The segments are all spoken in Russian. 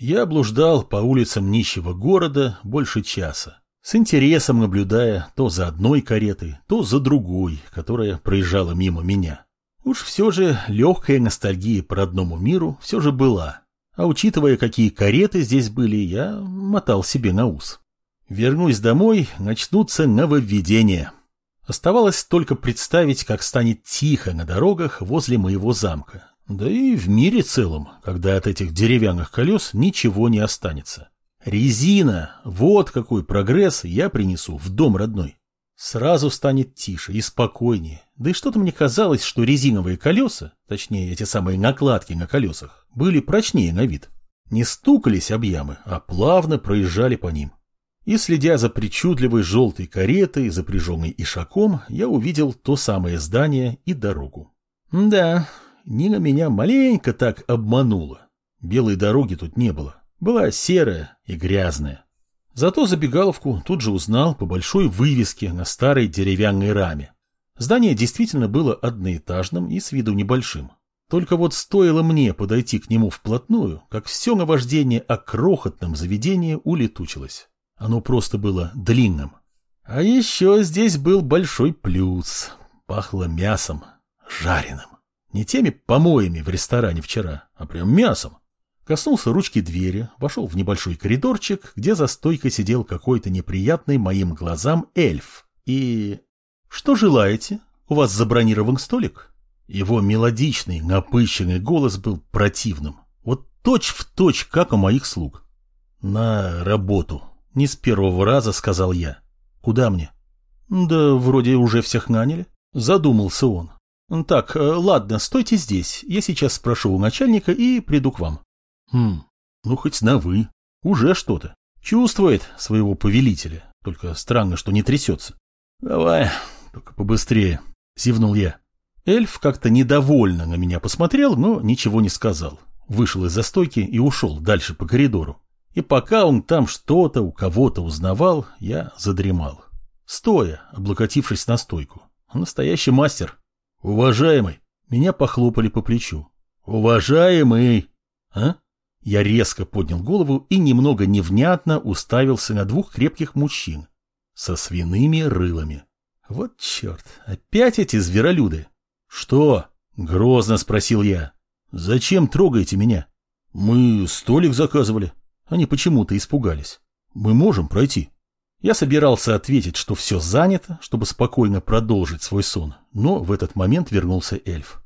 Я блуждал по улицам нищего города больше часа, с интересом наблюдая то за одной каретой, то за другой, которая проезжала мимо меня. Уж все же легкая ностальгия по родному миру все же была, а учитывая, какие кареты здесь были, я мотал себе на ус. Вернусь домой, начнутся нововведения. Оставалось только представить, как станет тихо на дорогах возле моего замка. Да и в мире целом, когда от этих деревянных колес ничего не останется. Резина, вот какой прогресс я принесу в дом родной. Сразу станет тише и спокойнее. Да и что-то мне казалось, что резиновые колеса, точнее эти самые накладки на колесах, были прочнее на вид. Не стукались об ямы, а плавно проезжали по ним. И следя за причудливой желтой каретой, запряженной ишаком, я увидел то самое здание и дорогу. Да, Нина меня маленько так обманула. Белой дороги тут не было. Была серая и грязная. Зато забегаловку тут же узнал по большой вывеске на старой деревянной раме. Здание действительно было одноэтажным и с виду небольшим. Только вот стоило мне подойти к нему вплотную, как все наваждение о крохотном заведении улетучилось. Оно просто было длинным. А еще здесь был большой плюс. Пахло мясом, жареным. Не теми помоями в ресторане вчера, а прям мясом. Коснулся ручки двери, вошел в небольшой коридорчик, где за стойкой сидел какой-то неприятный моим глазам эльф. И... «Что желаете? У вас забронирован столик?» Его мелодичный, напыщенный голос был противным. Вот точь в точь, как у моих слуг. «На работу», не с первого раза сказал я. Куда мне? Да вроде уже всех наняли. Задумался он. Так, э, ладно, стойте здесь. Я сейчас спрошу у начальника и приду к вам. Хм, ну хоть на «вы». Уже что-то. Чувствует своего повелителя. Только странно, что не трясется. Давай, только побыстрее. Зевнул я. Эльф как-то недовольно на меня посмотрел, но ничего не сказал. Вышел из застойки и ушел дальше по коридору. И пока он там что-то у кого-то узнавал, я задремал. Стоя, облокотившись на стойку. Настоящий мастер. Уважаемый. Меня похлопали по плечу. Уважаемый. А? Я резко поднял голову и немного невнятно уставился на двух крепких мужчин со свиными рылами. Вот черт, опять эти зверолюды. Что? Грозно спросил я. Зачем трогаете меня? Мы столик заказывали. Они почему-то испугались. Мы можем пройти. Я собирался ответить, что все занято, чтобы спокойно продолжить свой сон, но в этот момент вернулся эльф.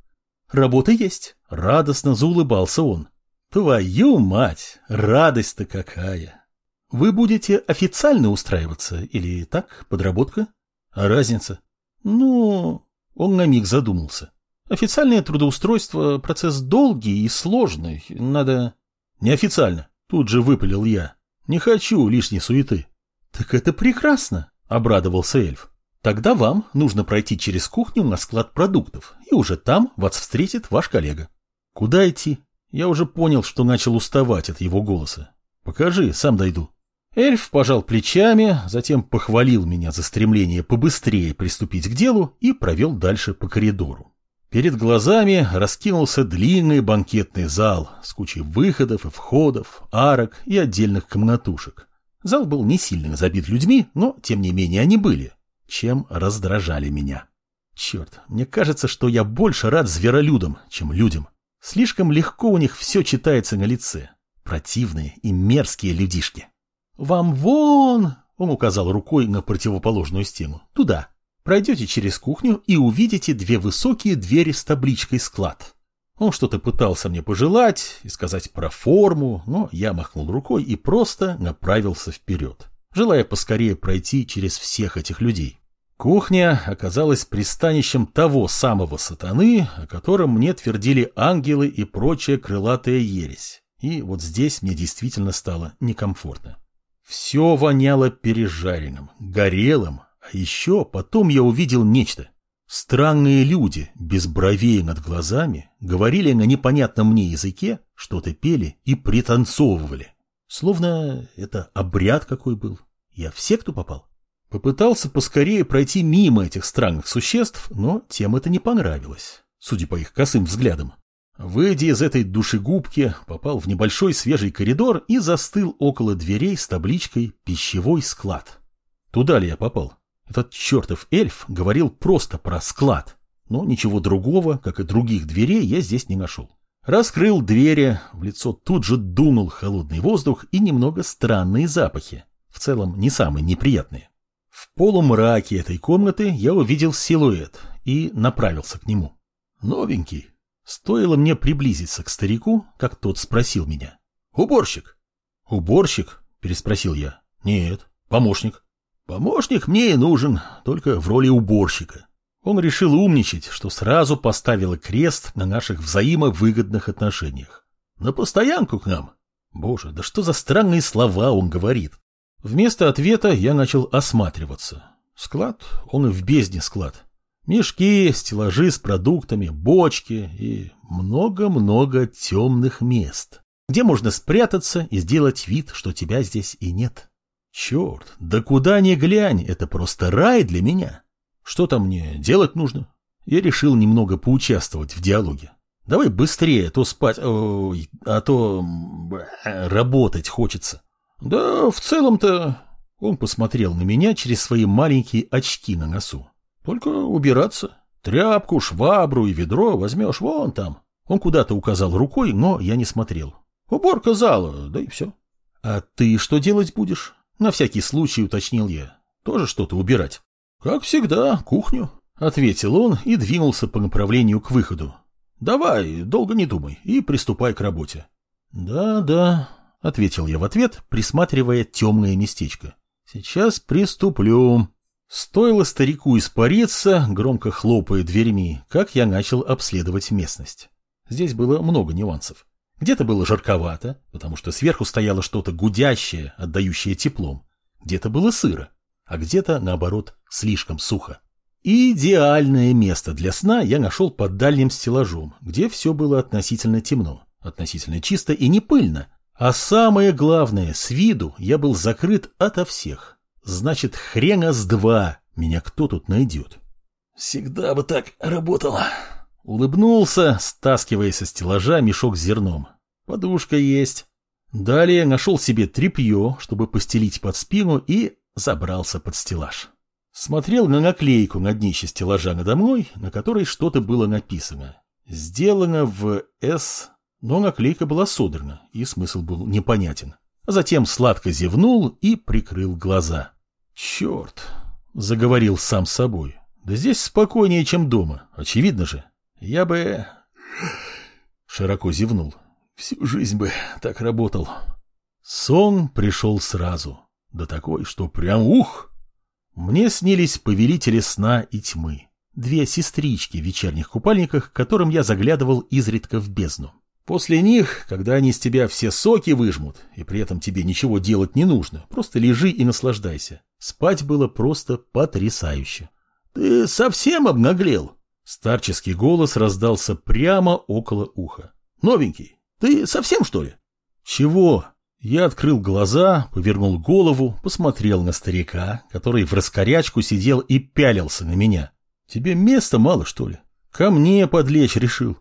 «Работа есть!» — радостно заулыбался он. «Твою мать! Радость-то какая! Вы будете официально устраиваться или так, подработка? А разница? Ну...» Он на миг задумался. «Официальное трудоустройство — процесс долгий и сложный. Надо...» «Неофициально. Тут же выпалил я. Не хочу лишней суеты. Так это прекрасно, обрадовался эльф. Тогда вам нужно пройти через кухню на склад продуктов, и уже там вас встретит ваш коллега. Куда идти? Я уже понял, что начал уставать от его голоса. Покажи, сам дойду. Эльф пожал плечами, затем похвалил меня за стремление побыстрее приступить к делу и провел дальше по коридору. Перед глазами раскинулся длинный банкетный зал с кучей выходов и входов, арок и отдельных комнатушек. Зал был не сильно забит людьми, но, тем не менее, они были, чем раздражали меня. Черт, мне кажется, что я больше рад зверолюдам, чем людям. Слишком легко у них все читается на лице. Противные и мерзкие людишки. «Вам вон!» — он указал рукой на противоположную стену. «Туда, Пройдете через кухню и увидите две высокие двери с табличкой «Склад». Он что-то пытался мне пожелать и сказать про форму, но я махнул рукой и просто направился вперед, желая поскорее пройти через всех этих людей. Кухня оказалась пристанищем того самого сатаны, о котором мне твердили ангелы и прочая крылатая ересь. И вот здесь мне действительно стало некомфортно. Все воняло пережаренным, горелым, а еще потом я увидел нечто. Странные люди, без бровей над глазами, говорили на непонятном мне языке, что-то пели и пританцовывали. Словно это обряд какой был. Я в секту попал. Попытался поскорее пройти мимо этих странных существ, но тем это не понравилось, судя по их косым взглядам. Выйдя из этой душегубки, попал в небольшой свежий коридор и застыл около дверей с табличкой «Пищевой склад». Туда ли я попал? Этот чертов эльф говорил просто про склад, но ничего другого, как и других дверей, я здесь не нашел. Раскрыл двери, в лицо тут же дунул холодный воздух и немного странные запахи, в целом не самые неприятные. В полумраке этой комнаты я увидел силуэт и направился к нему. Новенький. Стоило мне приблизиться к старику, как тот спросил меня. «Уборщик?» «Уборщик?» – переспросил я. «Нет, помощник». «Помощник мне и нужен, только в роли уборщика». Он решил умничать, что сразу поставило крест на наших взаимовыгодных отношениях. «На постоянку к нам?» Боже, да что за странные слова он говорит. Вместо ответа я начал осматриваться. Склад, он и в бездне склад. Мешки, стеллажи с продуктами, бочки и много-много темных мест, где можно спрятаться и сделать вид, что тебя здесь и нет. Черт, да куда ни глянь, это просто рай для меня. Что там мне делать нужно? Я решил немного поучаствовать в диалоге. Давай быстрее, а то спать, ой, а то работать хочется. Да, в целом-то... Он посмотрел на меня через свои маленькие очки на носу. Только убираться. Тряпку, швабру и ведро возьмешь вон там. Он куда-то указал рукой, но я не смотрел. Уборка зала, да и все. А ты что делать будешь? На всякий случай уточнил я. Тоже что-то убирать? Как всегда, кухню. Ответил он и двинулся по направлению к выходу. Давай, долго не думай, и приступай к работе. Да, да, — ответил я в ответ, присматривая темное местечко. «Сейчас приступлю». Стоило старику испариться, громко хлопая дверьми, как я начал обследовать местность. Здесь было много нюансов. Где-то было жарковато, потому что сверху стояло что-то гудящее, отдающее теплом. Где-то было сыро, а где-то, наоборот, слишком сухо. идеальное место для сна я нашел под дальним стеллажом, где все было относительно темно, относительно чисто и не пыльно, а самое главное, с виду я был закрыт ото всех. Значит, хрена с два меня кто тут найдет. Всегда бы так работало. Улыбнулся, стаскивая со стеллажа мешок с зерном. Подушка есть. Далее нашел себе тряпье, чтобы постелить под спину, и забрался под стеллаж. Смотрел на наклейку на днище стеллажа надо мной, на которой что-то было написано. Сделано в С но наклейка была содрана, и смысл был непонятен. Затем сладко зевнул и прикрыл глаза. «Черт!» — заговорил сам с собой. «Да здесь спокойнее, чем дома, очевидно же. Я бы...» Широко зевнул. «Всю жизнь бы так работал». Сон пришел сразу. Да такой, что прям ух! Мне снились повелители сна и тьмы. Две сестрички в вечерних купальниках, к которым я заглядывал изредка в бездну. После них, когда они с тебя все соки выжмут, и при этом тебе ничего делать не нужно, просто лежи и наслаждайся. Спать было просто потрясающе. «Ты совсем обнаглел?» Старческий голос раздался прямо около уха. «Новенький, ты совсем, что ли?» «Чего?» Я открыл глаза, повернул голову, посмотрел на старика, который в раскорячку сидел и пялился на меня. «Тебе места мало, что ли? Ко мне подлечь решил».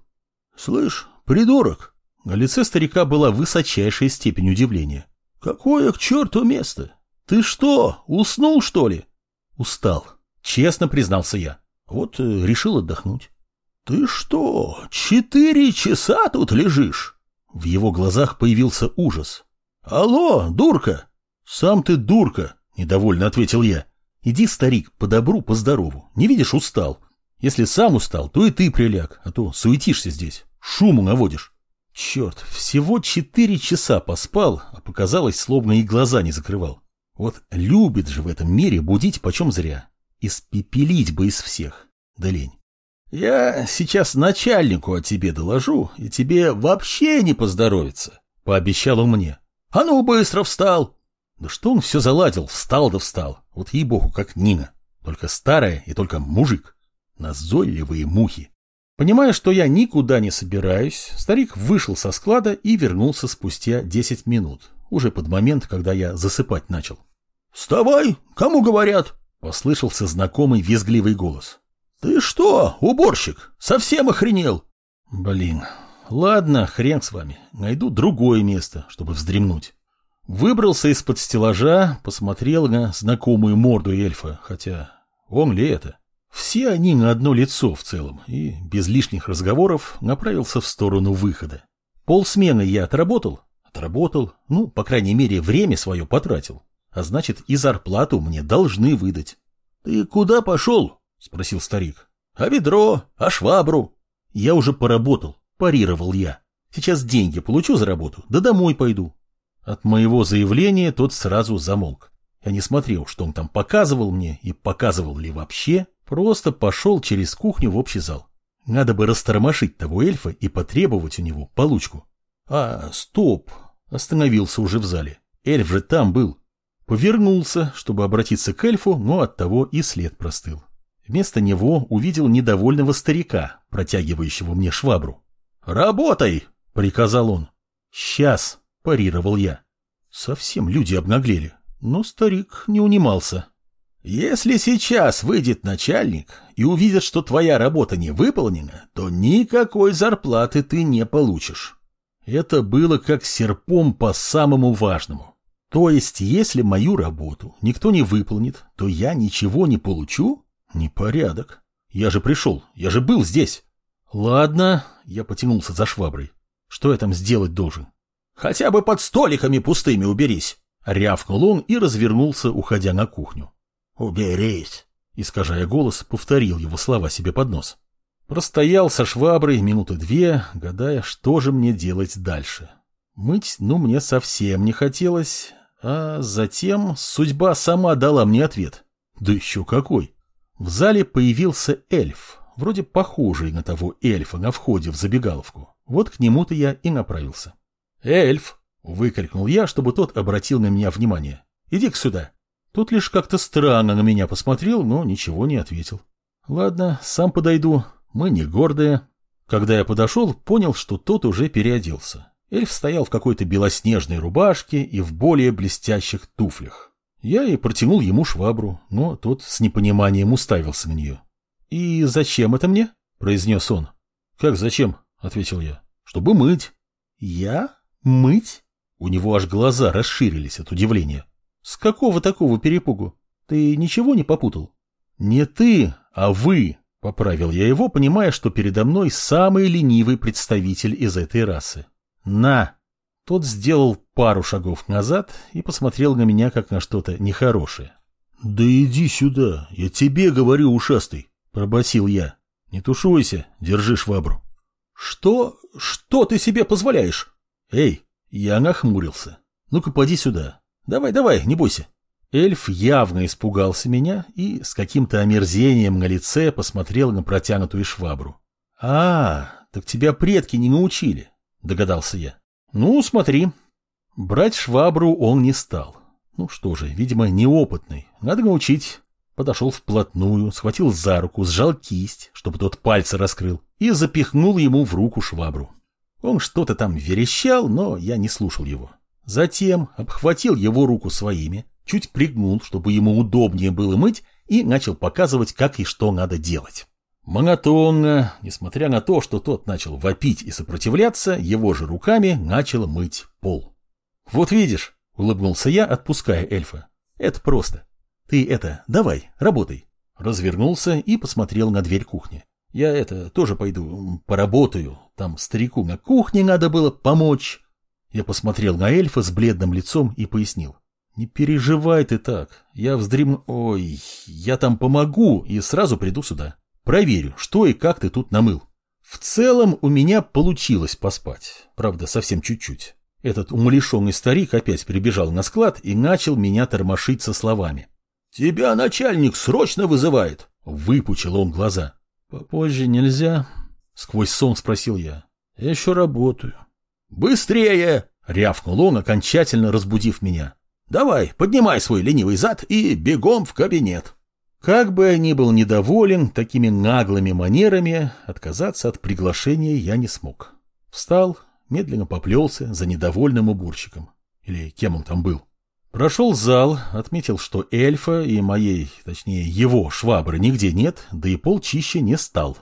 «Слышь, «Придурок!» На лице старика была высочайшая степень удивления. «Какое к черту место? Ты что, уснул, что ли?» «Устал», — честно признался я. «Вот э, решил отдохнуть». «Ты что, четыре часа тут лежишь?» В его глазах появился ужас. «Алло, дурка!» «Сам ты дурка!» — недовольно ответил я. «Иди, старик, по добру, по здорову. Не видишь, устал. Если сам устал, то и ты приляг, а то суетишься здесь». Шуму наводишь. Черт, всего четыре часа поспал, а показалось, словно и глаза не закрывал. Вот любит же в этом мире будить почем зря. Испепелить бы из всех. Да лень. Я сейчас начальнику о тебе доложу, и тебе вообще не поздоровится, — пообещал он мне. А ну, быстро встал! Да что он все заладил, встал да встал. Вот ей-богу, как Нина. Только старая и только мужик. Назойливые мухи. Понимая, что я никуда не собираюсь, старик вышел со склада и вернулся спустя 10 минут, уже под момент, когда я засыпать начал. «Вставай! Кому говорят?» — послышался знакомый визгливый голос. «Ты что, уборщик, совсем охренел?» «Блин, Ладно, хрен с вами. Найду другое место, чтобы вздремнуть. Выбрался из-под стеллажа, посмотрел на знакомую морду эльфа, хотя он ли это? Все они на одно лицо в целом, и без лишних разговоров направился в сторону выхода. Полсмены я отработал? Отработал. Ну, по крайней мере, время свое потратил. А значит, и зарплату мне должны выдать. — Ты куда пошел? — спросил старик. — А ведро? А швабру? — Я уже поработал, парировал я. Сейчас деньги получу за работу, да домой пойду. От моего заявления тот сразу замолк. Я не смотрел, что он там показывал мне и показывал ли вообще, просто пошел через кухню в общий зал. Надо бы растормошить того эльфа и потребовать у него получку. А, стоп, остановился уже в зале. Эльф же там был. Повернулся, чтобы обратиться к эльфу, но оттого и след простыл. Вместо него увидел недовольного старика, протягивающего мне швабру. «Работай!» — приказал он. «Сейчас!» — парировал я. Совсем люди обнаглели, но старик не унимался. «Если сейчас выйдет начальник и увидит, что твоя работа не выполнена, то никакой зарплаты ты не получишь». Это было как серпом по самому важному. То есть, если мою работу никто не выполнит, то я ничего не получу? Непорядок. Я же пришел, я же был здесь. Ладно, я потянулся за шваброй. Что я там сделать должен? Хотя бы под столиками пустыми уберись. Рявкнул он и развернулся, уходя на кухню. «Уберись!» Искажая голос, повторил его слова себе под нос. Простоял со шваброй минуты две, гадая, что же мне делать дальше. Мыть, ну, мне совсем не хотелось, а затем судьба сама дала мне ответ. Да еще какой! В зале появился эльф, вроде похожий на того эльфа на входе в забегаловку. Вот к нему-то я и направился. «Эльф!» — выкрикнул я, чтобы тот обратил на меня внимание. «Иди-ка сюда!» Тот лишь как-то странно на меня посмотрел, но ничего не ответил. «Ладно, сам подойду. Мы не гордые». Когда я подошел, понял, что тот уже переоделся. Эльф стоял в какой-то белоснежной рубашке и в более блестящих туфлях. Я и протянул ему швабру, но тот с непониманием уставился на нее. «И зачем это мне?» – произнес он. «Как зачем?» – ответил я. «Чтобы мыть». «Я? Мыть?» У него аж глаза расширились от удивления. «С какого такого перепугу? Ты ничего не попутал?» «Не ты, а вы», — поправил я его, понимая, что передо мной самый ленивый представитель из этой расы. «На!» Тот сделал пару шагов назад и посмотрел на меня, как на что-то нехорошее. «Да иди сюда, я тебе говорю, ушастый», — пробасил я. «Не тушуйся, держи швабру». «Что? Что ты себе позволяешь?» «Эй!» Я нахмурился. «Ну-ка, поди сюда. Давай, давай, не бойся». Эльф явно испугался меня и с каким-то омерзением на лице посмотрел на протянутую швабру. «А, так тебя предки не научили», — догадался я. «Ну, смотри». Брать швабру он не стал. Ну что же, видимо, неопытный. Надо научить. Подошел вплотную, схватил за руку, сжал кисть, чтобы тот пальцы раскрыл, и запихнул ему в руку швабру. Он что-то там верещал, но я не слушал его. Затем обхватил его руку своими, чуть пригнул, чтобы ему удобнее было мыть, и начал показывать, как и что надо делать. Монотонно, несмотря на то, что тот начал вопить и сопротивляться, его же руками начал мыть пол. «Вот видишь», — улыбнулся я, отпуская эльфа, — «это просто. Ты это, давай, работай». Развернулся и посмотрел на дверь кухни. «Я это, тоже пойду, поработаю. Там старику на кухне надо было помочь». Я посмотрел на эльфа с бледным лицом и пояснил. «Не переживай ты так. Я вздремну... Ой, я там помогу и сразу приду сюда. Проверю, что и как ты тут намыл». В целом у меня получилось поспать. Правда, совсем чуть-чуть. Этот умалишенный старик опять прибежал на склад и начал меня тормошить со словами. «Тебя начальник срочно вызывает!» Выпучил он глаза. «Попозже нельзя?» Сквозь сон спросил я. «Я еще работаю». «Быстрее!» — рявкнул он, окончательно разбудив меня. «Давай, поднимай свой ленивый зад и бегом в кабинет». Как бы я ни был недоволен такими наглыми манерами, отказаться от приглашения я не смог. Встал, медленно поплелся за недовольным уборщиком. Или кем он там был. Прошел зал, отметил, что эльфа и моей, точнее его, швабры нигде нет, да и пол чище не стал.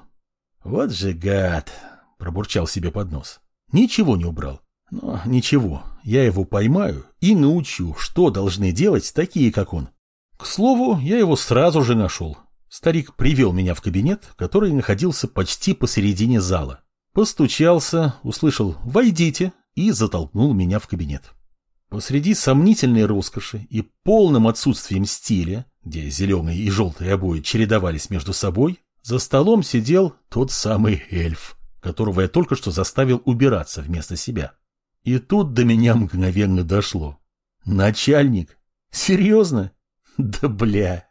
Вот же гад! пробурчал себе под нос. Ничего не убрал. Но ничего, я его поймаю и научу, что должны делать такие, как он. К слову, я его сразу же нашел. Старик привел меня в кабинет, который находился почти посередине зала. Постучался, услышал «Войдите» и затолкнул меня в кабинет. Посреди сомнительной роскоши и полным отсутствием стиля, где зеленые и желтые обои чередовались между собой, за столом сидел тот самый эльф, которого я только что заставил убираться вместо себя. И тут до меня мгновенно дошло. Начальник? Серьезно? Да бля!